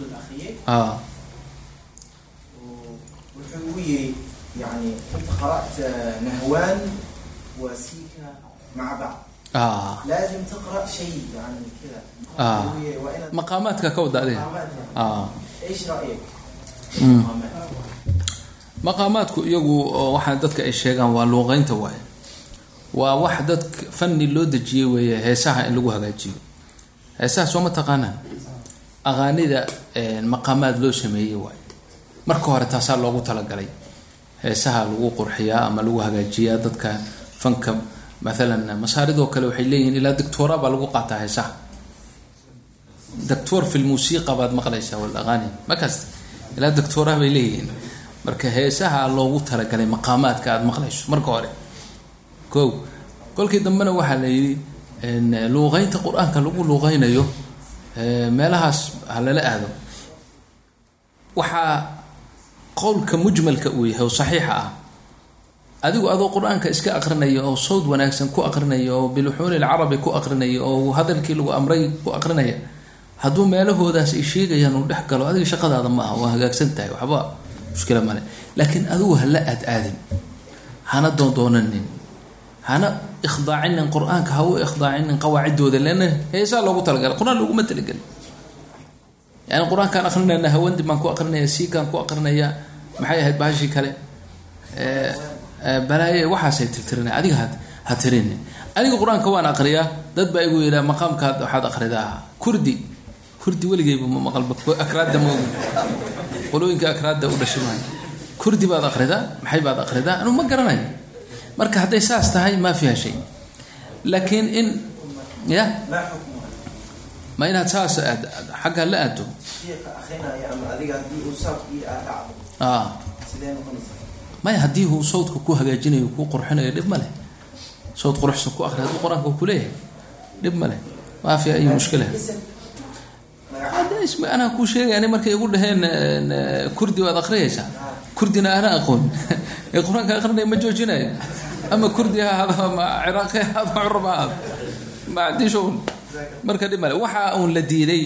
الاخير اه wuxuu ugu yiri يعني انت قرات نهوان وسيكا مع بعض اه لازم تقرا شيء يعني كذا آه. وهي- وإن maqaamaadka ka wada adiga مقاماتها. ah ايش رايك؟ Mm. مقاماتها. maqaamaadku iyagu oo waxaa dadka ay sheegaan waa luuqeynta waaye waa wax dadka fanni loo dejiyey weeye heesaha in lagu hagaajiyo heesaha soo ma taqaanaan aqaanida een, maqaamaad loo sameeyey waaye marka hore taasaa loogu talagalay. Heesaha lagu qurxiyaa ama lagu hagaajiyaa dadka fanka maalan masaaridoo kale waxay leeyihiin ilaa doctora baa lagu qaataa heesaha. Doctor fi lmusiiqa baad maqlaysaa walaqaani markaas ilaa doctora bay leeyihiin. Marka heesaha loogu talagalay maqaamaadka aada maqlayso marka hore. Ko kolkii dambena waxaa la yidhi luuqeynta qur'aanka lagu luuqeynayo eh, meelahaas ha lala aado. Waxaa qowlka mujmalka uu yahay oo saxiixa ah. Adigu adoo qur'aanka iska aqrinaya oo sawd wanaagsan ku aqrinaya oo biluxuuni lcarabi ku aqrinaya oo hadalkii lagu amray ku aqrinaya hadduu meelahoodaas ay sheegayaan uu dhex galo adiga shaqadaada ma aha waa hagaagsan tahay waxba mushkila male laakiin adigu hala aad aadin hana doondoonanin hana ikhdaacinin qur'aanka ha u ikhdaacinin qawaacidooda leanna heesaa loogu talagalay qur'aan looguma talagelin yani qur'aankaan aqrinayna hawandi baan ku aqrinaya siikaan ku aqrinaya maxay ahayd bahashii kale? Balaaye waxaasay tirtirinay adiga ha ha tirinin. Aniga qur'aanka waan aqriyaa dad baa igu yidhaha maqaamkaad waxaad aqridaa kurdi kurdi weligeyba ma maqalba akraadda moogi qolooyinka akraadda u dhashay kurdi baad aqridaa maxay baad aqridaa anu ma garanayo marka hadday saas tahay maa fiiha shay. Laakiin in ya? Ma inaad saas xagga la aado? Ah. Maya haddii uu sawdka ku hagaajinayo kuu qurxinayo dhib ma sawd quruxsan ku akri hadduu qur'aanka kuleeyahay dhib ma maa fiiha iyo mushkila. Anaa kuu sheegay ani markay igu dhaheen eh, eh, kurdi waad akriyaysaa kurdina ana aqoon. Ee qur'aanka aqrinaya ma joojinayo ama kurdi ha ahaado ama ciraaqi ha ahaado curab ha? Ahaado ma haddii shughul marka dhib male waxa uun la diiday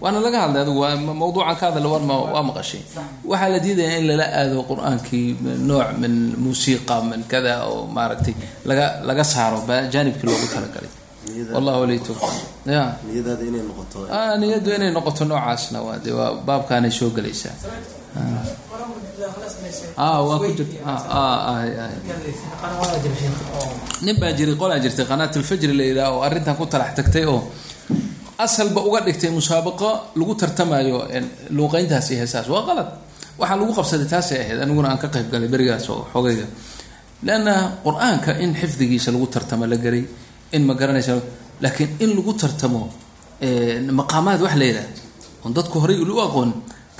waana laga hadlay adigu waa mawduucan ka hadla waa waa maqashay waxaa la diidaya in lala aado qur'aankii nooc min muusiiqa min kada oo maaragtay laga laga saaro jaanibkii loogu talagalay. Wallahu wali tawfiq ya niyadaada inay noqoto. Noocaasna waa dee waa baabkaanay soo gelaysaa ah ah ah nin baa jiray qolaa jirtay qanaat alfajri la yidhaha oo arrintan ku talax tagtay oo asalba uga dhigtay musaabaqo lagu tartamayo luuqeyntaas iyo heesaas. Waa qalad. Waxaa lagu qabsaday taasay ahayd aniguna aan ka qayb galay berigaas oo xogayga. Leanna qur'aanka in xifdigiisa lagu tartamo la garay in ma garanaysa laakiin in lagu tartamo maqaamaad wax la yidhaha oon dadku horay u aqoon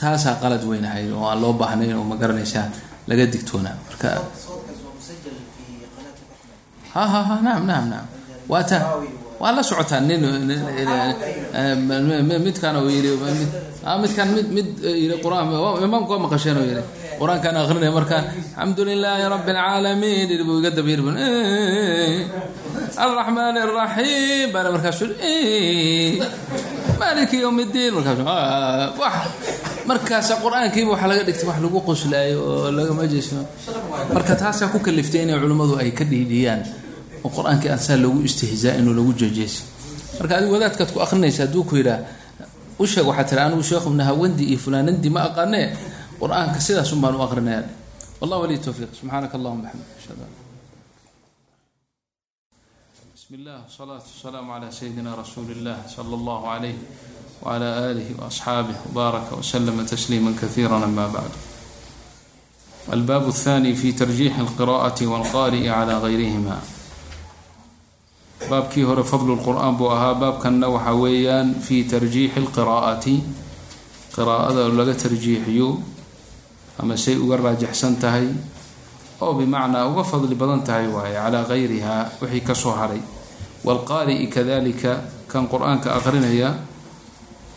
taasaa qalad weynahayd oo aan loo baahnayn oo ma garanaysaa laga digtoonaa marka ha ha ha naam naam naam. Waata waa la socotaa nin midkaan oo yii midkaan mid mid yii qur'aan imaamku waa maqasheen oo yiri qur'aankaan akrinaya markaan alxamdu lilaahi rabbi alcaalamiin yidhi buu iga buu alraxmaan alraxiim baana markaasu maaliki yowm iddiin markaasu "Ah, wax markaasa qur'aankiiba waxaa laga dhigtay wax lagu qoslaayo oo lagama jeesmo marka taasaa ku kaliftay inay culimmadu ay ka dhiidhiyaan oo qur'aankii aan saa istihzaa inuu lagu jeejeeso marka adigu wadaadkaad ku akrinaysa hadduu ku yidhaah u waxaa tiri anigu sheekhu nahawandi iyo fulaanandi ma aqaanee qur'aanka sidaasun baan u aqrinaya wallah waliy towfiiq subxaanaka allahuma xamd bismi illah wasalaatu wasalaamu calaa sayidina rasuuli illah sala allahu calayh wcala aalih waasxaabih wbaaraka wslama tasliima kaiira ama bacd albaab athani fi tarjiixi alqiraati walqaari'i cala gayrihima baabkii hore fadlu lqur-aan buu ahaa. Baabkanna waxaa weeyaan fi tarjiixi lqiraa'ati qiraa'ada laga tarjiixiyo ama say uga raajaxsan tahay oo bimacnaa uga fadli badan tahay waaye calaa gayrihaa wixii ka soo haray. Waalqaari'i kadalika kan qur'aanka aqrinaya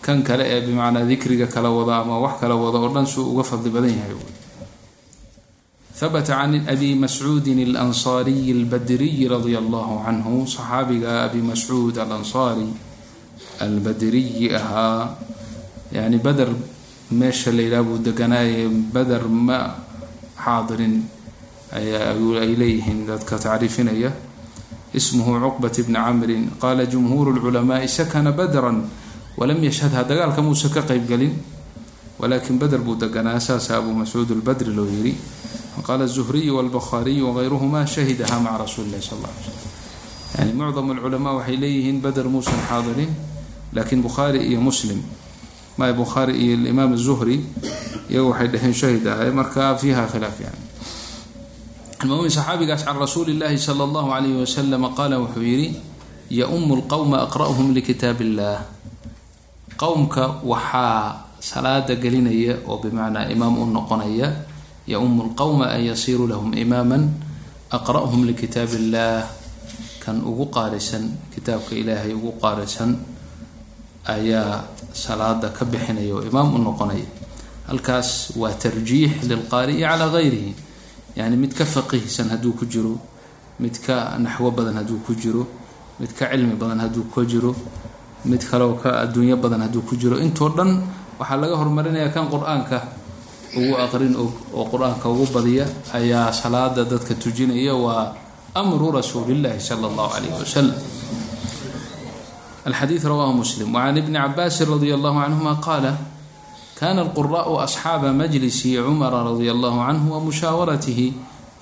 kan kale ee bimacnaa dikriga kala wada ama wax kala wada oo dhan suu uga fadli badan yahay habta can abi mascuudi alansaariyi albadriyi radia allahu canhu saxaabiga abi mascuud alansaari albadriyi ahaa yani beder meesha la yidhaha buu deganaayay beder ma xaadirin ay leeyihiin dadka tacriifinaya. Ismuhu cuqbat bni camrin qaala jumhuuru lculamaai sakana badran walam yashhadha dagaalka muuse ka qeybgelin walakin beder buu deganaa saasa abu mascuud lbadri loo yiri qaala zuhriyu walbukhaariyu wagayruhuma shahidaha maca rasuuli sal ly slm yani mucdam lculamaa waxay leeyihiin beder muusan xaadirin laakiin bukhaari iyo muslim ma bukhaari iyo imaam zuhri iyagu waxay dheheen shahid ahay marka fiiha khilaaf yani. Almumin saxaabigaas can rasuuli illaahi sala allahu calayhi wasalam qaala wuxuu yidhi ya-umu lqowma aqra'hum likitaab illaah qowmka waxaa salaada gelinaya oo bimacnaa imaam u noqonaya ya-umu lqowma an yasiiruu lahum imaaman aqra'hum likitaab illaah kan ugu qaarisan kitaabka ilaahay ugu qaarisan ayaa salaada ka bixinaya oo imaam u noqonaya halkaas waa tarjiix lilqaari'i calaa gayrihi. Yani mid ka faqihsan hadduu ku jiro mid ka naxwo badan hadduu ku jiro mid ka cilmi badan hadduu ku jiro mid kaleoo ka adduunyo badan hadduu ku jiro. Intoo dhan waxaa laga horumarinaya kan qur'aanka ugu aqrin oo qur'aanka ugu badiya ayaa salaada dadka tujinaya waa amru rasuulillahi sala allahu calayh wasalam alxadiid rawahu muslim wacan ibni cabaasin radia allahu canhuma qaala kana alquraءu asxaaba majlisi cumara radia allahu canhu wamushaawaratihi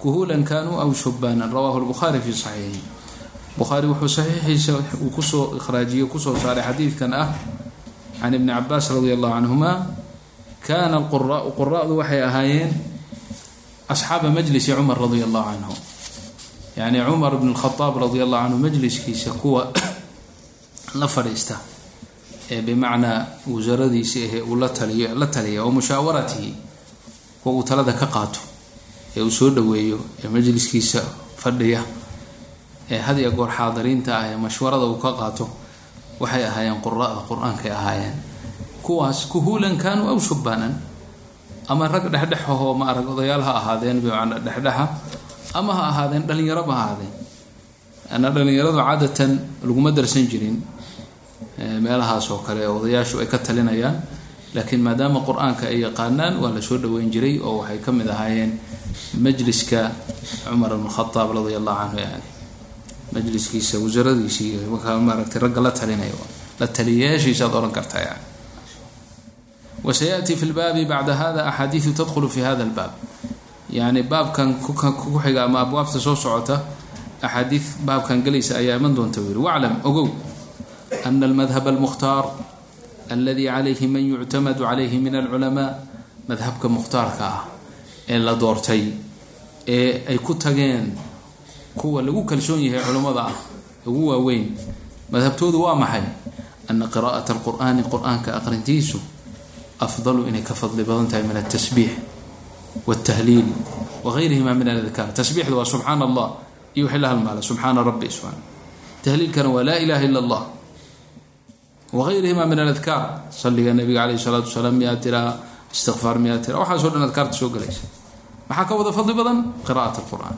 kuhulan kanuu aw shubaanan rawahu lbukhaari fi saxiixi bukhaari wuxuu saxiixiisa uu ku soo ikhraajiyey ku soo saaray xadiidkan ah can ibni cabaas radi allahu canhuma kana alquraau quraadu waxay ahaayeen asxaaba majlisi cumar radi allahu canhu yani cumar bn lkhadaab radi allahu canhu majliskiisa kuwa la fadhiista ee bimacnaa wasaradiisi ahee uu la taliyo la taliya oo mushaawaratihi kuwa uu talada ka qaato ee uu soo dhaweeyo ee majliskiisa fadhiya ee had iyo goor xaadiriinta ah ee mashwarada uu ka qaato waxay ahaayeen qurada qur'aankay ahaayeen. Kuwaas kuhuulan kaanuu aw shubaanan ama rag dhexdhexahoo ma arag odayaal ha ahaadeen bimacnaa dhexdhexa ama ha ahaadeen dhalinyaraba ha ahaadeen. Ana dhalinyaradu caadatan laguma darsan jirin meelahaas oo kale odayaashu ay ka talinayaan. Laakiin maadaama qur'aanka ay yaqaanaan waa la soo dhaweyn jiray oo waxay ka mid ahaayeen majliska cumar bn khadaab radia allahu canhu yani. Majliskiisa wasaradiisii markaa maaragtay ragga la talinaya la taliyayaashiisaad odhan kartaa yani. Wasayaأti fi lbaabi bacda hada axaadiidu tadkhulu fi hada اlbaab yani baabkan ku ama abwaabta soo socota axaadiid baabkan gelaysa ayaa iman doonta u waclam ogow ana almadhab almukhtaar aladi calayhi man yuctamadu calayhi min alculamaa madhabka mukhtaarka ah ee la doortay ee ay ku tageen kuwa lagu kalsoon yahay culummada ah ugu waaweyn madhabtoodu waa maxay ana qiraa'ata alqur'aani qur'aanka aqrintiisu afdalu inay ka fadli badan tahay min altasbiix wاltahliil wagayrihima min aladkaar tasbiixda waa subxaan allah iyo wixii la halmaala subxaana rabbi subxaana tahliilkana waa laa ilaha ila allah wagayrihima min aladkaar saliga nabiga caleyh salaatu wasalaam miyaa tiraa istikfaar miyaa tiraa waxaaso dhan adkaarta soo galaysa maxaa ka wada fadli badan qira'at alqur'aan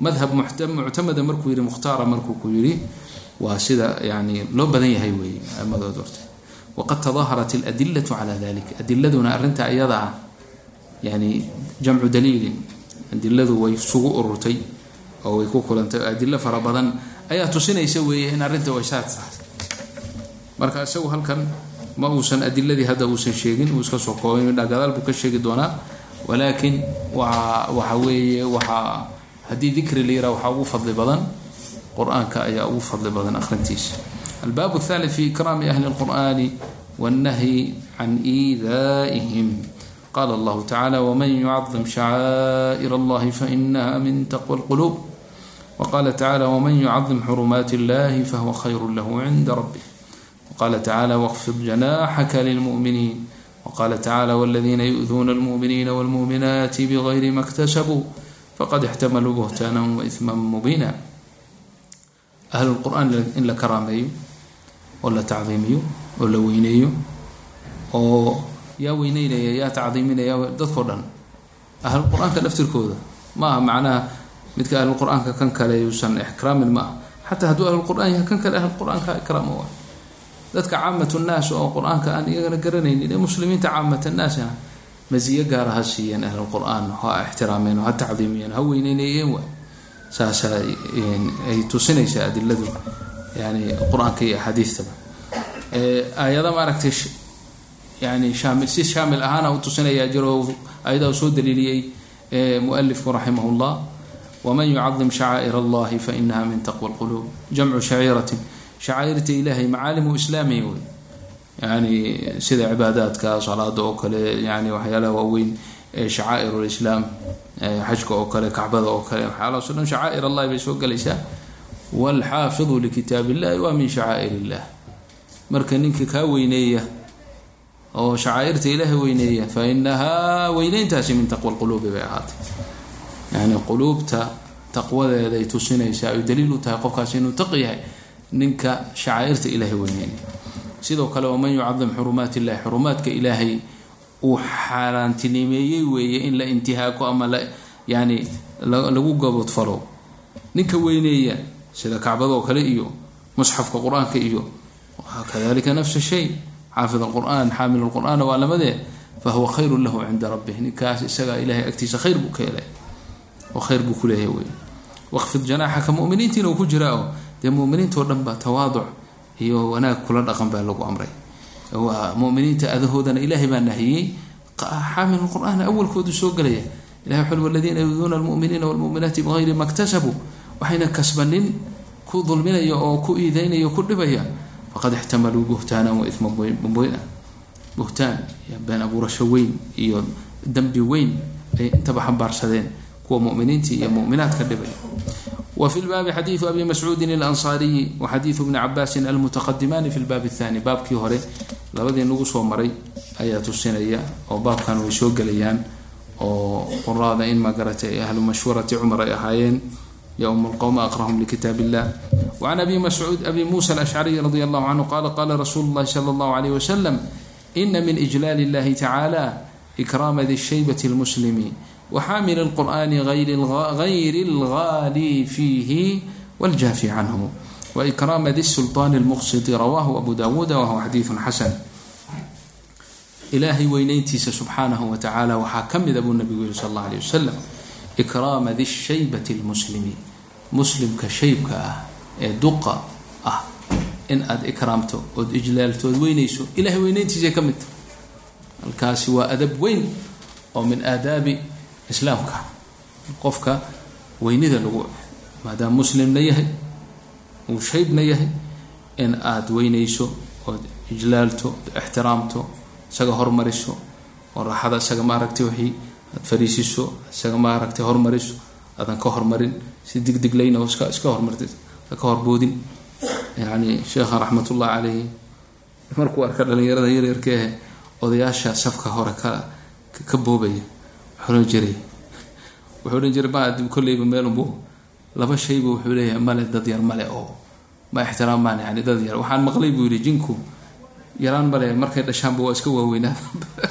madhab muctamada markuu yihi mukhtaara markuu ku yidhi waa sida yani loo badan yahay weeye amadood horta waqad tadaaharat aladilatu cala dalik adiladuna arrinta iyada ah yani jamcu daliilin adiladu way isugu ururtay oo way ku kulantay adilo fara badan ayaa tusinaysa weeye in arrinta way saad tahay marka isagu halkan ma uusan adiladii hadda uusan sheegin uu iska soo koobay midha gadaal buu ka sheegi doonaa walaakin waa waxa weeye waxaa haddii dikri la yiraa waxaa ugu fadli badan qur-aanka ayaa ugu fadli badan akhrintiisa albaab الثالث في إكرام أهل القرآن والنهي عن إيذائهم قال الله تعالى ومن يعظم شعائر الله فإنها من تقوى القلوب وقال تعالى ومن يعظم حرمات الله فهو خير له عند ربه وقال تعالى واخفض جناحك للمؤمنين وقال تعالى والذين يؤذون المؤمنين والمؤمنات بغير ما اكتسبوا فقد احتملوا بهتانا وإثما مبينا أهل القرآن إن la karaameeyo oo la tacdiimiyo oo la weyneeyo oo yaa weyneynaya yaa tacdiiminaya dadkao dhan ahlu qur-aanka laftirkooda ma aha macnaha midka ahlu qur-aanka kan kale yuusan ixkraamin ma aha xataa hadduu ahlu qur-aan yahay kan kale ahlu qur-aanka ikraamo wa dadka caamat nnaas oo qur'aanka aan iyagana garanaynin ee muslimiinta caamat annaasna masiyo gaara ha siiyeen ahlulqur-aan ha ixtiraameen ha tacdiimiyeen ha weyneynayeen wa saasaa ay tusinaysaa adiladu yani qur'aanka iyo axaadiistaba aayada maaragtay yani shaamil si shaamil ahaana u tusinayaa jiro ayadaa soo daliiliyey mualifku raximah llah waman yucadim shacaa'ir allahi fainaha min taqwa lquluub jamcu shaciiratin shacaa'irta ilahay macaalimu islaamiya wey. Yani sida cibaadaadka salaada oo kale yani waxyaalaha waaweyn shacaa'ir lislaam xajka oo kale kacbada oo kale waxyaalahaas o dhan shacaa'ir allahi bay soo gelaysaa waalxaafidu likitaab illahi waa min shacaa'ir illah marka ninka kaa weyneeya oo shacaa'irta ilaahay weyneeya fa inahaa weyneyntaasi min taqwa lquluubi bay ahaatay. Yani quluubta taqwadeeday tusinaysaa ay daliil u tahay qofkaasi inuu taqi yahay ninka shacaa'irta ilaahay weyneynaya sidoo kale waman yucadim xurumaat illahi xurumaadka ilaahay uu xaaraantinimeeyey weeye in la intihaako ama la yani lagu gabodfalo ninka weyneeya sida kacbadoo kale iyo musxafka qur'aanka iyo kadalika nafsa shay xaafid alqur'aan xaamil lqur'aana waa lamadee fahuwa khayru lahu cinda rabbih. Ninkaas isagaa ilahay agtiisa khayr buu ka helay. Oo khayr buu kuleeyahay wey waqfid janaaxaka muminiintiina uu ku jiraa oo dee muminiintao dhan ba tawaaduc iyo wanaag kula dhaqan baa lagu amray. Muminiinta adahoodana ilaahay baa nahiyey xaamil qur'aan awalkoodu soo gelaya. Ilahay wuxu waladiina yuduuna almuminiina walmuminaati bigayri ma ktasabuu waxayna kasbanin ku dulminaya oo ku iideynaya o ku dhibaya. Faqad ixtamaluu buhtaanan wa ima mubina buhtaan been abuurasho weyn iyo dambi weyn ay intaba xambaarsadeen kuwa muminiintii iyo muminaadka dhibaya wa fi lbaabi xadiidu abi mascuudin alansaariyi wa xadiidu bni cabaasin almutaqadimaani fi lbaabi athani baabkii hore labadii nagu soo maray ayaa tusinaya oo baabkan way soo gelayaan oo quraada in magaratay ahlu mashhuurati cumar ay ahaayeen ym qwm aqrahum likitaab illah وعn abi mascuud abi musa alashcariy radi allahu canhu qala qala rasuulu اllahi slى اllahu عalيyh waslam ina min ijlaal اllahi tacala ikraama di shaybati اlmuslimi waxaamil اlqur'ani gayri اlgaali fiihi wاljaafi canhu waikraama di sulطan اlmuqsiti rawahu abu dawuuda wahuwa xadiiثu xasan ilaahay weyneyntiisa subxaanahu wa tacala waxaa ka mida buu nabigu yihi sal اllah alيه wasalam ikraama di shaybati اlmuslimi muslimka shaybka ah ee duqa ah in aada ikraamto ood ijlaaltood weynayso ilahay weyneyntiisay ka mid tahay halkaasi waa adab weyn oo min aadaabi islaamka. Qofka weynida lagu maadaama muslimna yahay uu shaybna yahay in aada weynayso ood ijlaalto ood ixtiraamto isaga hormariso oo raaxada isaga maaragtay wixii aad fariisiso isaga maaragtay hormariso aadan ka hormarin. Si digdiglayna oo iska iska hormartid ka horboodin. Yani sheekha raxmatullahi caleyhi markuu arka dhalinyarada yaryarkaehe odayaasha safka hore ka ka boobaya odhan jiray. Wuxuu odhan jiray ma kolleyba meelunbu laba shayba wuxuu leeyahay male dad yar male oo ma ixtiraamaan yani dad yar. Waxaan maqlay buu yihi jinku yaraan male markay dhashaanba waa iska waaweynaa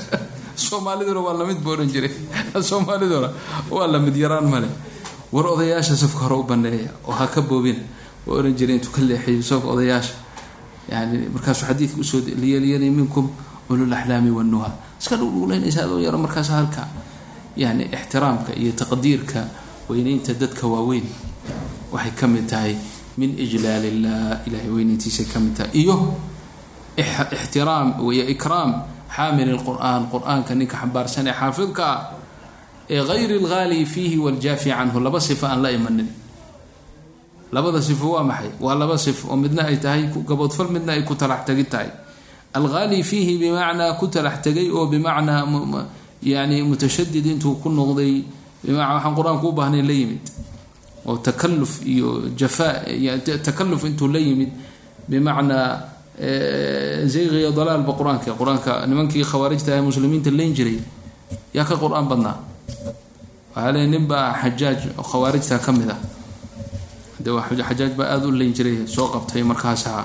soomaaliduna waa la mid buu odhan jiray. Soomaaliduna waa la mid yaraan male war odayaasha safka hore u baneeya oo ha ka boobina waa ohan jiray intuu ka leexiyo safka odayaasha yani markaasuu xadiidka u soo liyaliyani minkum ulul axlaami wanuha iska dhugdhuglaynaysa adoo yaro markaas halka yani ixtiraamka iyo taqdiirka weyneynta dadka waaweyn waxay ka mid tahay min ijlaal illah ilahay weyneyntiisay ka mid tahay. Iyo ixtiraam iyo ikraam xaamil lqur'aan qur'aanka ninka xambaarsan ee xaafidka ah ee gayri alghaali fiihi waljaafi canhu laba sifo aan la imanin. Labada sifo waa maxay? Waa laba sifo oo midna ay tahay gaboodfal midna ay ku talax tegi tahay. Alghaali fiihi bimacnaa ku talax tegay oo bimacnaa yani mutashadid intuu ku noqday bimacnaa waxaan qur'aanku u baahnayn la yimid oo takaluf iyo takaluf intuu la yimid bimacnaa zayqiyo dalaalba qur'aanka qur'aanka nimankii khawaarijta ee muslimiinta leyn jiray yaa ka qur'aan badnaa waxaa leey nin baa xajaaj khawaarijta ka mid ah de xajaaj baa aada u leyn jiray soo qabtay markaasaa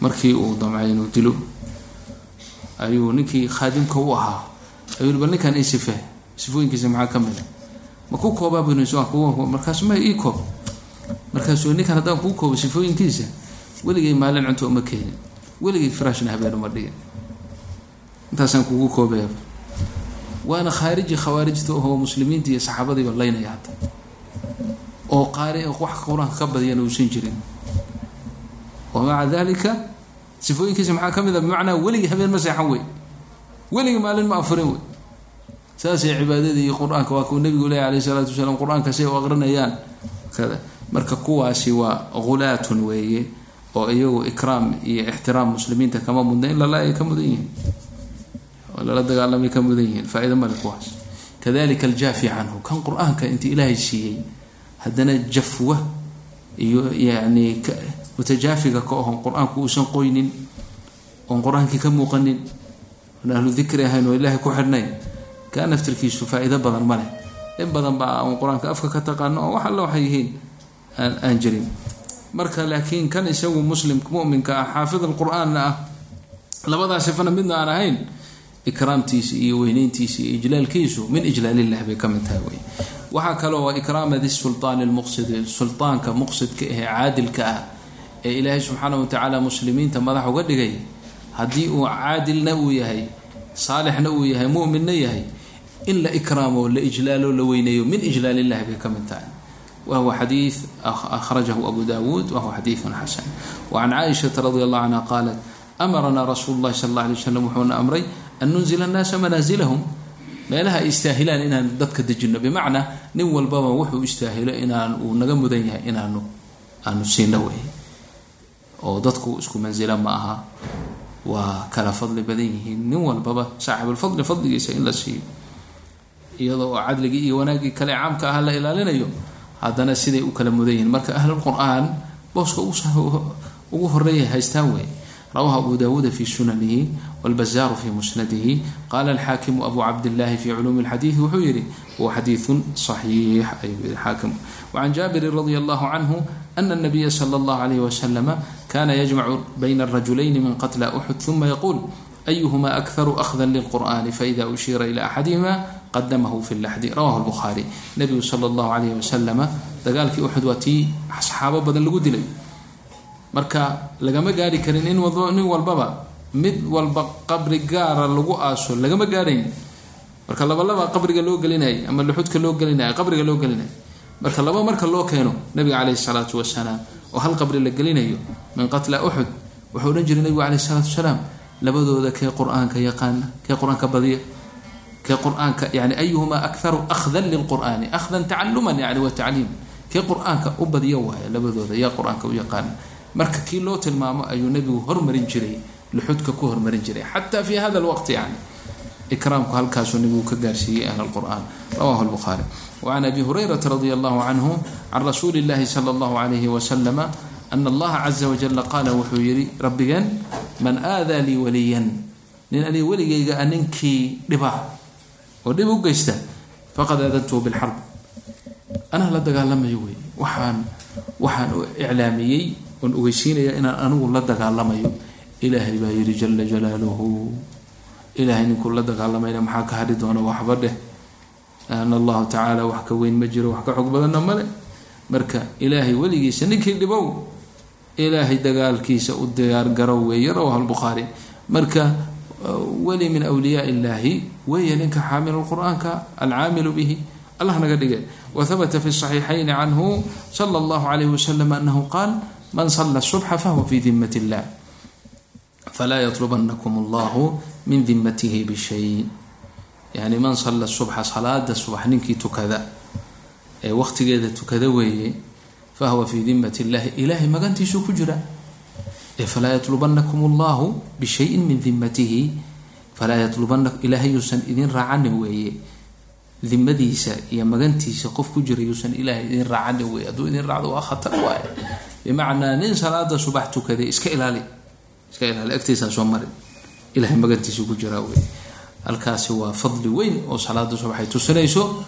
markii uu damcay inuu dilo ayuu ninkii khaadimka u ahaa ayuu bal ninkan ii sife sifooyinkiisa maxaa ka mid a ma ku koobaa bn markaasu ma ii koob. Markaasuu ninkan haddaan kuu koobo sifooyinkiisa weligay maalin cunto uma keenin. Weligay firaashna habeen uma dhigin. Intaasaan kugu koobaya waana khaariji khawaarijta ohoo muslimiinta iyo saxaabadiiba laynaya hadda. Oo qaari wax qur'aanka ka badiyana uusan jirin. Wa dalika sifooyinkiisa maxaa ka mid a bimacnaa weligii habeen ma seexan wey weligii maalin ma afurin wey saasay cibaadadii qur'aanka waa kuu nabigu leeya alayh isalaatu wasalaam qur'aanka say u aqrinayaan. Kada marka kuwaasi waa hulaatun weeye oo iyagu ikraam iyo ixtiraam muslimiinta kama mudna in lala ay ka mudan yihiin. Lala dagaalamay ka mudan yihiin. Faa-ida male kuwaas. Kadalika aljaafi canhu. Kan qur'aanka inta ilaahay siiyey haddana jafwa iyo yani mutajaafiga ka ohon qur'aanku uusan qoynin oon qur'aankii ka muuqanin oon ahlu dikri ahayn oo ilaahay ku xidhnayn. Kaa naftirkiisu faa-iido badan ma leh. In badan baa aan qur'aanka afka ka taqaano oo wax alla waxay yihiin aan jirin. Marka laakiin kan isagu muslim muminka ah xaafid alqur-aanna ah labadaa sifana midna aan ahayn ikraamtiisa iyo weyneyntiisa iyo ijlaalkiisu min ijlaalillahi bay ka mid tahay wey. Waxaa kaloo ikraama di lmuqsidi sultaanka muqsidka ahee caadilka ah ee ilaahay subxaana wa tacaala muslimiinta madax uga dhigay haddii uu caadilna uu yahay saalixna uu yahay muminna yahay in la ikraamo la ijlaalo la weyneeyo min ijlaal illahi bay ka mid tahay. Wahwa xadiid akhrajahu abu dawuud wahuwa xadiidun xasan. Wacan caaishata radi allahu canha qaalat amaranaa rasuulu llahi sal alla alay waslam wuxuuna amray an nunzila annaasa manaasilahum meelaha ay istaahilaan inaan dadka dejino bimacnaa nin walbaba wuxuu istaahilo inaan uu naga mudan yahay inaanu aanu siino wey. Oo dadku isku mansila ma aha waa kala fadli badan yihiin nin walbaba saaxibulfadli fadligiisa in la siiyo iyadoo oo cadligii iyo wanaaggii kale caamka ah la ilaalinayo haddana siday u kala mudan yihiin marka ahlulqur-aan booska ugu horeeya haystaan wey rawahu abu dawuuda fi sunanihi wاlbazaaru fi musnadihi qala alxaakimu abu cabdillahi fi culuumi اlxadiidi wuxuu yihi huwa xadiiثu صaxiix ayuu yihi xaakim wacan jaabirin radi allahu canhu ana الnabiya slى اllah alayh waslama kana yajmacu bayna rajulayni min qatla uxud uma yaquul ayuhma akharu ahda lilqur'ani faida ushiira ila axadihima qadamahu fi laxdi rawahu lbukhaari nabigu sala allahu calayhi wasalama dagaalkii uxud waa tii saxaabo badan lagu dilay marka lagama gaari karin in nin walbaba mid walba qabri gaara lagu aaso lagama gaarayn marka labalaba qabriga loo gelinay ama luxudka loo gelinay qabriga loo gelinay marka laba marka loo keeno nabiga caleyhi salaatu wasalaam oo hal qabri la gelinayo min qatla uxud wuxuu odhan jiray nabigu caleyhi salaatu wasalaam labadooda kee qur'aanka yaqaana kee qur'aanka badiya kee qur'aanka yani ayuhumaa akharu akhdan lilqur'aani akhdan tacaluman yani wa tacliim. Kee qur'aanka u badiya waaya labadooda yaa qur'aanka u yaqaana marka kii loo tilmaamo ayuu nabigu hormarin jiray luxudka ku hormarin jiray xataa fi hada lwaqti yani ikraamku halkaasuu nabigu ka gaarsiiyey ahl lqur'an rawahu lbukhaari wacan abi hurayrata radi allahu canhu can rasuuli llahi sala allahu alayhi wasalama ana allaha caza wajala qaala wuxuu yihi rabbigeen man aadaa lii waliyan nin aniga weligayga a ninkii dhiba oo dhib u geysta faqad aadantuhu bilxarb anaa la dagaalamayo wey waxaan waxaan iclaamiyey oon ogeysiinaya inaan anigu la dagaalamayo ilaahay baa yihi jala jalaaluhu ilaahay ninkuu la dagaalamayna maxaa ka hadhi doona waxba dheh ana allahu tacaala wax ka weyn ma jiro wax ka xog badanna male marka ilaahay weligiisa ninkii dhibow ilaahay dagaalkiisa u diyaargarow weeye rawahu lbukhaari marka weli min wliyaa illaahi weeye ninka xaamilu qur'aanka alcaamilu bihi. Allah naga dhige. Wahbata fi صaxiixayn canhu sala اllahu alayh wasalam anahu qaal man sala subxa fahuwa fi dimat illah falaa yatlubanakum allahu min dimatihi bishay yani man sala subxa salaada subax ninkii tukada ee waqtigeeda tukada weeye fahuwa fi dimat illahi ilahay magantiisuu ku jira falaa yatlubanakum allahu bishayin min dimatihi falaa yatlubana ilaahay yuusan idin raacanin weeye dimadiisa iyo magantiisa qof ku jira yuusan ilaahay idin raacanin weeye hadduu idin raacdo waa khatar waaye bimacnaa nin salaada subax tukaday iska ilaali iska ilaali agtiisaa soo marin. Ilahay magantiisa ku jiraa weye halkaasi waa fadli weyn oo salaada subax ay tusinayso.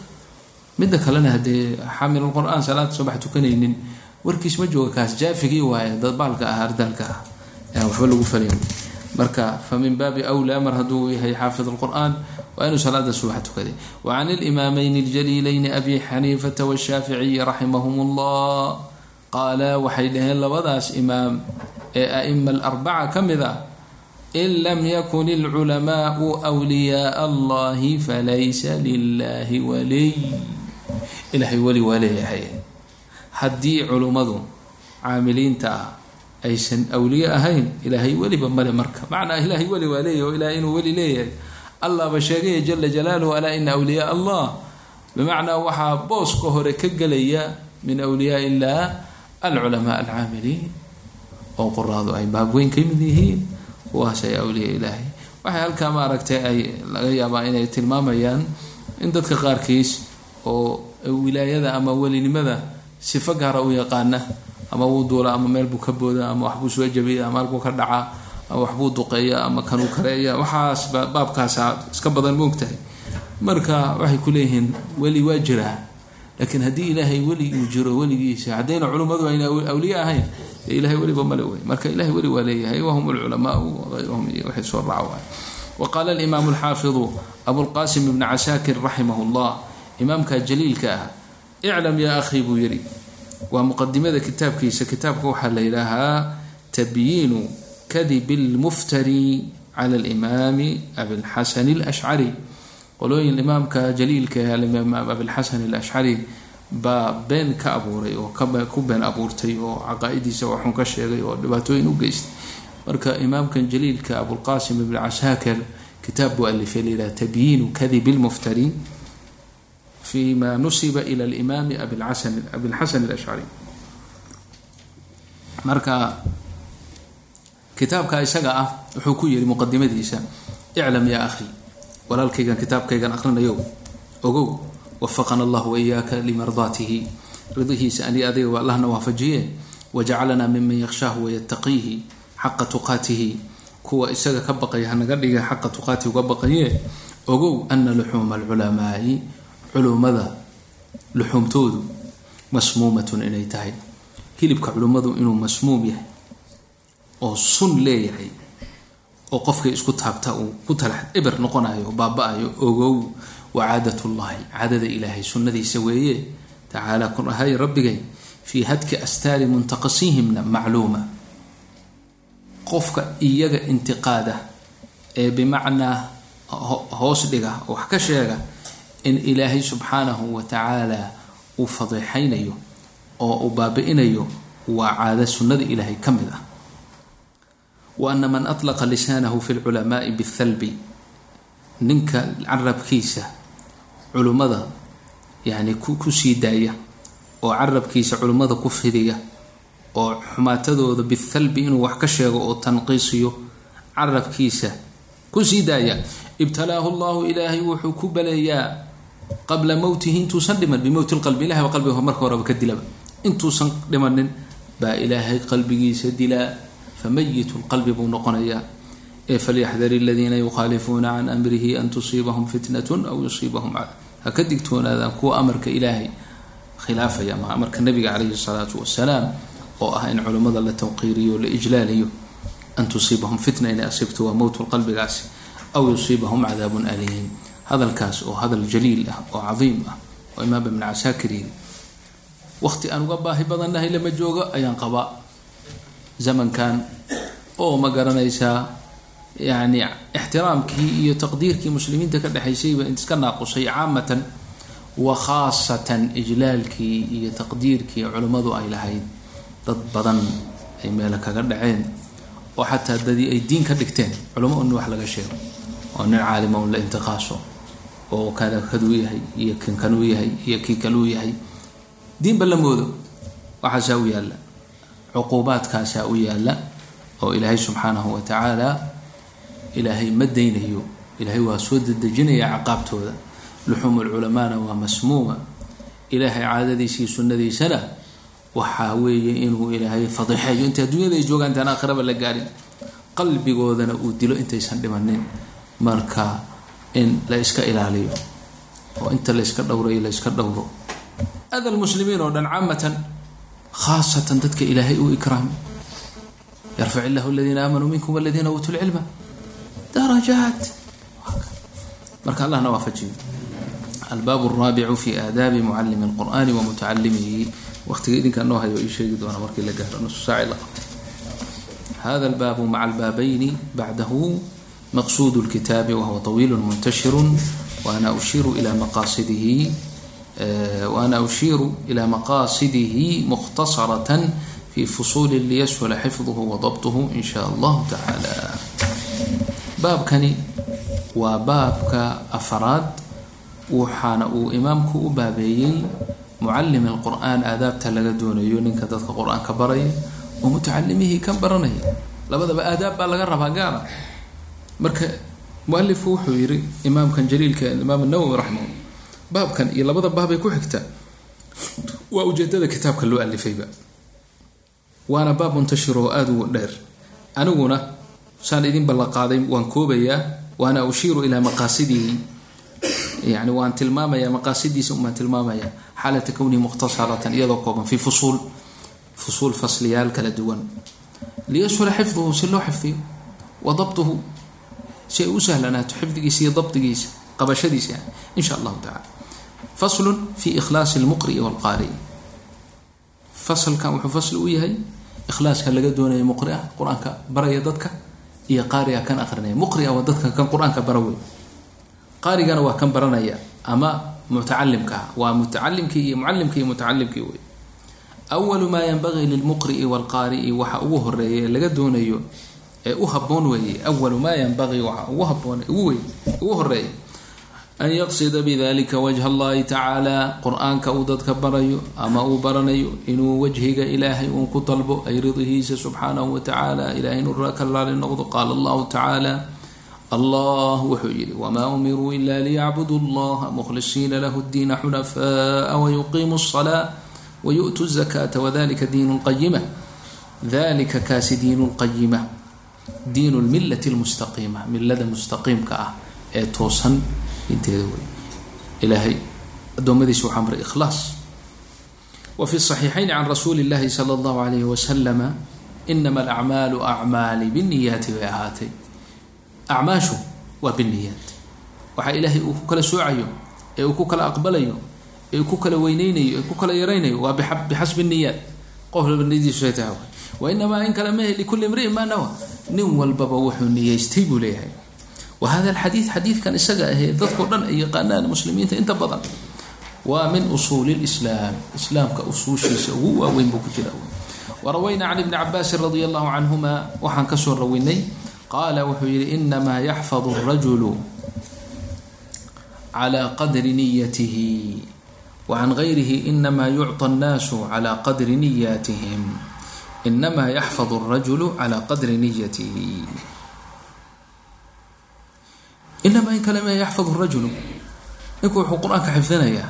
Midda kalena haddee xaamil qur'aan salaada subax tukanaynin warkiis ma jooga kaas jaafigii waaye dadbaalka ah ardaalka ah. Aan waxba lagu falayn. Marka fa min baabi wlaa mar hadduu yahay xaafid lqur'aan waa inuu salaada subax tukaday. Wacan ilimaameyni اljaliilayni abi xaniifata washaaficiyi raximahum اllah qaala waxay dhaheen labadaas imaam ee a'ima alarbaca ka mid ah in lam yakun ilculamaau wliyaaa allahi falaysa lilahi waliy ilaahay weli waa leeyahay haddii culummadu caamiliinta ah aysan awliye ahayn ilaahay weliba male marka macnaa ilaahay weli waa leeyahy oo ilahay inuu weli leeyahay allahba sheegaya jala jalaaluhu alaa ina awliyaa allah bimacnaa waxaa booska hore ka gelaya min awliyaa illah alculamaa alcaamiliin oo qoraadu ay baabweyn ka mid yihiin kuwaas awliya ilaahay waxay halkaa maaragtay ay laga yaabaa inay tilmaamayaan in dadka qaarkiis oo wilaayada ama welinimada sifo gaara u yaqaana ama wuu duula ama meel buu ka booda ama waxbuu soo jabiya ama halkuu ka dhaca ama waxbuu duqeeya ama kanuu kareeya waxaas baabkaasa iska badan moogtahay marka waxay ku leeyihiin weli waa jiraa laakiin haddii ilaahay weli uu jiro weligiisa haddayna culummadu ayna awliye ahayn dee ilahay weliba male wey marka ilahay weli waa leeyahay wahum alculamaau wagayruhum iyo waxay soo raaca wa qaala alimaamu alxaafidu abulqasim ibni casaakir raximah llah imaamka jaliilka ah iclam yaa akhi buu yidhi. Waa muqadimada kitaabkiisa kitaabka waxaa la yidhaahaa tabyiinu kadibi lmuftari cala alimaami abilxasan alashcari qolooyin imaamka jaliilka ee alimaam abilxasan alashcari baa been ka abuuray oo ku been abuurtay oo caqaa-idiisa waxun ka sheegay oo dhibaatooyin u geystay. Marka imaamkan jaliilka abulqasim ibni casaakir kitaab buu alifay layidhaha tabyiinu kadibi lmuftari fi nusiba ila alimaami abilxasan alashcari marka kitaabka isaga ah wuxuu ku yihi muqadimadiisa iclam yaa akhi walaalkaygan kitaabkaygan aqrinayo ogow wafaqana allah waiyaaka limardaatihi. Ridihiisa ani adiga allahna waafajiye. Wajacalana miman yakshaahu wayataqiihi xaqa tuqaatihi. Kuwa isaga ka baqaya hanaga dhiga xaqa tuqaatihi uga baqaye. Ogow ana luxuuma alculamaai culummada luxuumtoodu masmuumatun inay tahay. Hilibka culummadu inuu masmuum yahay oo sun leeyahay oo qofkay isku taabta uu ku talax eber noqonayo baaba-ayo ogow wa caadatullahi caadada ilaahay sunnadiisa weeye. Tacaala kun ahay rabbigay fii hadki astaari muntaqasihimna macluuma. Qofka iyaga intiqaada ee bimacnaa hoos dhiga wax ka sheega in ilaahay subxaanahu wa tacaala uu fadeexaynayo oo uu baabi'inayo waa caado sunnada ilaahay ka mid ah wa ana man atlaqa lisaanahu fi lculamaai bithalbi ninka carabkiisa culummada yani ku sii daaya oo carabkiisa culummada ku fidiya oo xumaatadooda bithalbi inuu wax ka sheego oo tanqiisiyo carabkiisa ku sii daaya ibtalaahu llahu ilaahay wuxuu ku baleeyaa qabla mowtihi intuusan dhiman bimowti lqalbi ilahay baa qalbiga marka horeba ka dilaba intuusan dhimanin baa ilaahay qalbigiisa dilaa famayitu lqalbi buu noqonayaa falyaxdar aladiina yukhaalifuuna can amrihi an tusiibahum fitnatun aw yusiibahum ha digtoonaadaan kuwa amarka ilaahay khilaafaya ama amarka nabiga calayhi salaatu wasalaam oo ah in culummada la tawqiiriyo la ijlaaliyo an tusiibahum fitna inay asibto waa mowtu qalbigaasi aw yusiibahum cadaabun aliim hadalkaas oo hadal jaliil ah oo cadiim ah oo imaam ibn casaakir yiri waqti aan uga baahi badannahay lama joogo ayaan qabaa zamankan. Oo ma garanaysaa yani ixtiraamkii iyo taqdiirkii muslimiinta ka dhexaysayba iska naaqusay caamatan wa khaasatan ijlaalkii iyo taqdiirkii culimmadu ay lahayd. Dad badan ay meelo kaga dhaceen oo xataa dadii ay diin ka dhigteen. Culamo un wax laga sheego oo nin caalima un la intiqaaso oo kana kaduu yahay iyo kanuu yahay iyo kii yahay. Diinba la moodo waxaasaa u yaalla cuquubaadkaasaa u yaalla oo ilaahay subxaanahu wa tacaala ilaahay ma daynayo. Ilaahay waa soo dedejinaya caqaabtooda. Luxuum lculamaana waa masmuuma. Ilaahay caadadiisii sunnadiisana waxaa weeye inuu ilaahay fadixeeyo. Inta adduunyada ay joogaan intaan aakhiraba la gaarin qalbigoodana uu dilo intaysan dhimanin. Marka in la iska ilaaliyo oo inta la yska dhowrayo la yska dhowro. Ada lmuslimiin oo dhan caamatan khaasatan dadka ilaahay uu ikraami yarfac illahu aladiina aamanuu minkum waladiina uutuu lcilma darajaat marka allahna waafajiyo albaab alraabicu fi aadaabi mucalimi lqur'ani wa mutacalimihi waqtiga idinkaa noo hayo ii sheegi doona markii la gaaro nusu saaci la qabto hada albaabu maca albaabayni bacdahu maqsuud اlkitaabi wahuwa طawiil muntashir waana ushiiru ila maqaasidihi waana ushiiru ila maqaasidihi mukhtasaratan fi fusuuli liyashula xifduhu wadabtuhu in sha allahu tacaala baabkani waa baabka afaraad waxaana uu imaamku u baabeeyey mucalim alqur'aan aadaabta laga doonayo ninka dadka qur'aanka baraya oo mutacalimihii kan baranaya. Labadaba aadaab baa laga rabaa gaara. Marka mualifku wuxuu yihi imaamkan baabkan iyo labada baabay ku xigta. Waa ujeedada kitaabka loo alifayba. Waana baab muntashir oo aada u dheer. Aniguna saan idin ballanqaaday waan koobayaa waana ushiiru ilaa maqaasidihi yani waan tilmaamaya maqaasidiisa umaan tilmaamaya xaalata kownihi mukhtasaratan iyadoo kooban fi fusuul fusuul fasliyaal kala duwan. Liyashula xifduhu si loo xifdiyo wa dabtuhu si ay u sahlanaato xifdigiisa iyo dabdigiisa qabashadiisa yani in sha allahu tacala faslun fi ikhlaasi lmuqri'i walqaari. Fasalkan wuxuu fasli u yahay ikhlaaska laga doonaya muqria qur'aanka baraya dadka iyo qaariga kan aqrinaya. Muqria waa dadka kan qur'aanka bara wey qaarigana waa kan baranaya ama mutacalimka waa mutacalimkii iyo mucalimkii iyo mutacalimkii wey awalu maa yanbagii lilmuqri'i walqaari'i waxa ugu horreeya ee laga doonayo ee u haboon weeye awalu maa yanbagii waxa ugu haboon ugu wey ugu horreeya an yaqsida bidalika wajha allahi tacaala qur'aanka uu dadka barayo ama uu baranayo inuu wajhiga ilaahay uun ku dalbo ay ridihiisa subxaanahu watacaala ilahay nuraa ka laali noqdo qaala allahu tacaala allah wuxuu yidhi wamaa umiruu ila liyacbudu allaha mukhlisiina lahu diina xunafaa wayuqiimu salaa wayu'tu zakata wadalika diin qayima dalika kaasi diin qayima diin lmilati lmustaqiima milada mustaqiimka ah ee toosan inteeda wey ilaahay adoomadiisa waxaa maray ikhlaas wa fi صaxiixayn can rasuuli اllahi salى اllahu alayh waslama inama alacmaalu acmaali bniyaati bay ahaatay acmaashu waa biniyaat waxaa ilaahay uu ku kala soocayo ee uu ku kala aqbalayo ee uu ku kala weyneynayo ee ku kala yaraynayo waa bixasbi niyaat qof walba niyadiisu ay tahay wa inamaa in kale mahe likulli imri'in maa nawa nin walbaba wuxuu niyeystay buu leeyahay wahada alxadiid xadiidkan isaga ahee dadkao dhan ay yaqaanaan muslimiinta inta badan waa min usuuli lislaam islaamka usuushiisa ugu waaweyn buu ku jira warawaynaa can ibni cabaasin radia allahu canhuma waxaan ka soo rawinay qaala wuxuu yihi inamaa yaxfadu rajulu calaa qadri niyatihi wa can gayrihi inamaa yucطa annaasu calaa qadri niyatihim inamaa yaxfadu rajulu calaa qadri niyatihi man kalama yaxfadhu rajulu. Ninku wuxuu qur'aanka xifdinayaa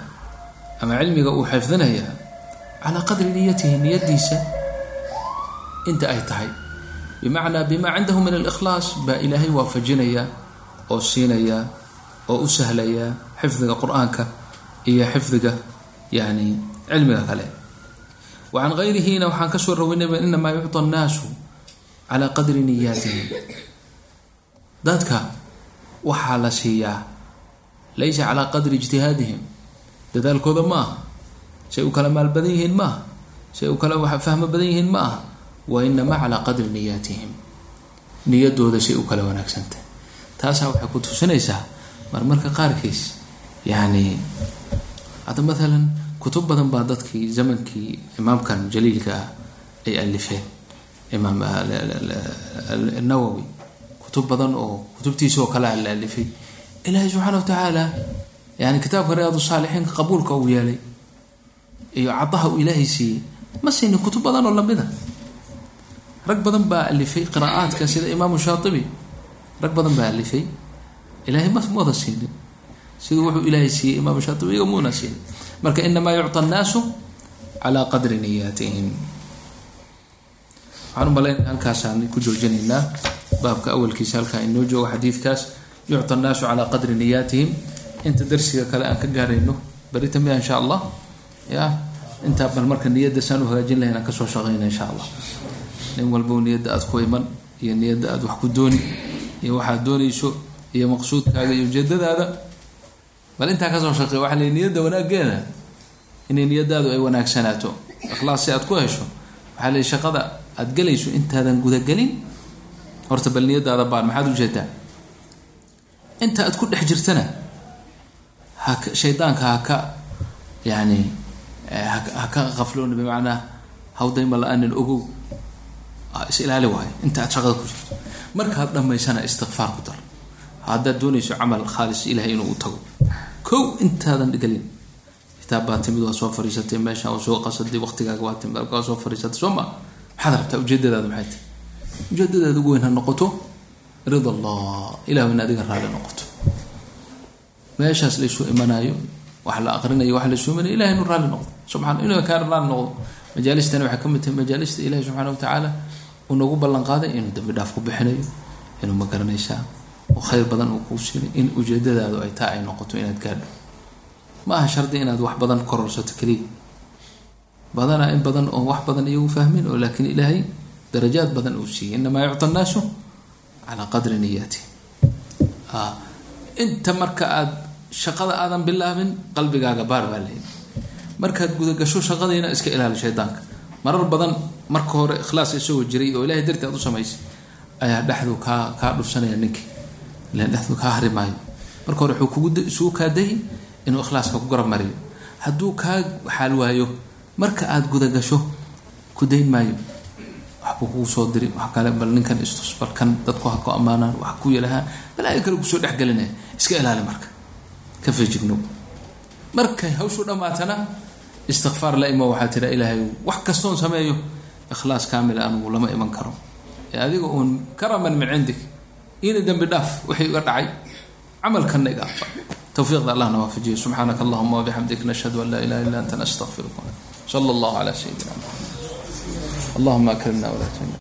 ama cilmiga uu xifdinayaa calaa qadri niyatihi niyadiisa inta ay tahay. Bimacnaa bimaa cindahu min alikhlaas baa ilaahay waafajinaya oo siinayaa oo u sahlaya xifdiga qur'aanka iyo xifdiga yani cilmiga kale. Wa can gayrihina waxaan ka soo inamaa yucطa annaasu calaa qadri niyaatihim dadka waxaa la siiyaa laysa calى qadri ijtihaadihim dadaalkooda ma aha say u kala maal badan yihiin ma aha say u kala fahmo badan yihiin ma aha wainamaa calaa qadri niyaatihim niyadooda say u kala wanaagsantahay taasaa waxay ku tusinaysaa marmarka qaarkiis yani hadda maalan kutub badan baa dadkii zamankii imaamkan jaliilka ah ay alifeen imaam nawowi kutub badan oo kutubtiisa oo kale alaalifay ilaahay subxaana watacaala yani kitaabka riyaad saalixiinka qabuulka uu yeelay iyo cadaha uu ilaahay siiyey ma siinin kutub badan oo lamida rag badan baa alifay qiraacaadka sida imaamu shaaibi rag badan baa alifay. Ilaahay ma siinin. Siduu wuxuu ilaahay siiyey imaamu shaaibiga muuna siinin. Marka inamaa yucطa annaasu calaa qadri niyaatihim. Waxaan umalayn halkaasaan ku joojinaynaa baabka awalkiisa halkaa inoo joogo xadiidkaas yucta annaasu calaa qadri niyaatihim. Inta darsiga kale aan ka gaarayno berita mia ah insha allah. Ya intaa bal marka niyadda saan u hagaajin lahayn aan ka soo shaqeyna insha allah. Nin walbow niyadda aad ku iman iyo niyadda aada wax ku dooni iyo waxaad doonayso iyo maqsuudkaaga iyo ujeedadaada bal intaa ka soo shaqey waxa le niyadda wanaageeda inay niyadaadu ay wanaagsanaato. Ikhlaas si aad ku hesho waxaa le shaqada aada gelayso intaadan gudagelin horta bal niyadaada baan maxaad u jeedaa inta aad ku dhex jirtana haka shaydaanka haka yani haka qafloona bimacnaa hawdayma la'aanin ogow. Is ilaali waayo inta aad shaqada ku jirto. Markaad dhammaysana istikfaar ku dar. Haddaad doonayso camal khaalis ilahay inuu u tago. Kow intaadan gelin kitaab baa timid waa soo fariisatay. Meesha soo qasaday. Waqtigaaga waa timid. Alka soo fariisatay. Soo ma? Maxaad rabtaa ujeedadaadu maxay tahay ujeedadaada ugu weyn ha noqoto rida allah ilahu in adiga raali noqoto. Meeshaas laysu imanaayo wax la aqrinayo wax laysu imanayo ilahay inuu raali noqdo. Subxana inuu kaa raali noqdo. Majaalistani waxay ka mid tahay majaalista ilahi subxaana wa tacaala uu nagu ballan inuu dambi dhaaf ku bixinayo inuu ma garanaysaa oo khayr badan uu kuu siinay in ujeedadaadu ay taa ay noqoto inaad gaadho. Ma aha shardi inaad wax badan kororsato keliya badanaa in badan oo wax badan iyagu fahmin oo laakiin ilaahay darajaad badan uu siiyey. Inamaa yucta annaasu calaa qadri niyaati. Inta marka aad shaqada aadan bilaabin qalbigaaga baar baa leeyahy markaad gudagasho shaqadiina iska ilaali shaydaanka marar badan marka hore ikhlaas isagoo jiray oo ilahay darti aad u samaysay ayaa dhexdu kaa kaa dhufsanaya ninkii ilan dhexdu kaa hari marka hore wuxuu kugu isugu kaadayi inuu ikhlaaska ku garab mariyo. Hadduu kaa xaal waayo marka aada gudagasho ku dayn maayo waxbuu kugu soo diri wax kale bal ninkan istus bal kan dadku ha ku ammaanaan wax ku yalahaan balaayo kale ku soo dhexgelinaya iska ilaali marka. Ka fejignow markay hawshu dhammaatana istikfaar la imo waxaa tira ilaahay wax kastoon sameeyo. Ikhlaas kaamila anugu lama iman karo. Ee adiga uun karaman min cindik. Ina dembi dhaaf wixii iga dhacay. Camalkanna iga aqbal towfiiqda allahna waafajiyo subxaanaka allahuma wabixamdik nashhadu an laa ilaha illa anta nastaqfiruka sala allahu calaa sayidina maxamed allahuma akrimna walaa tuhina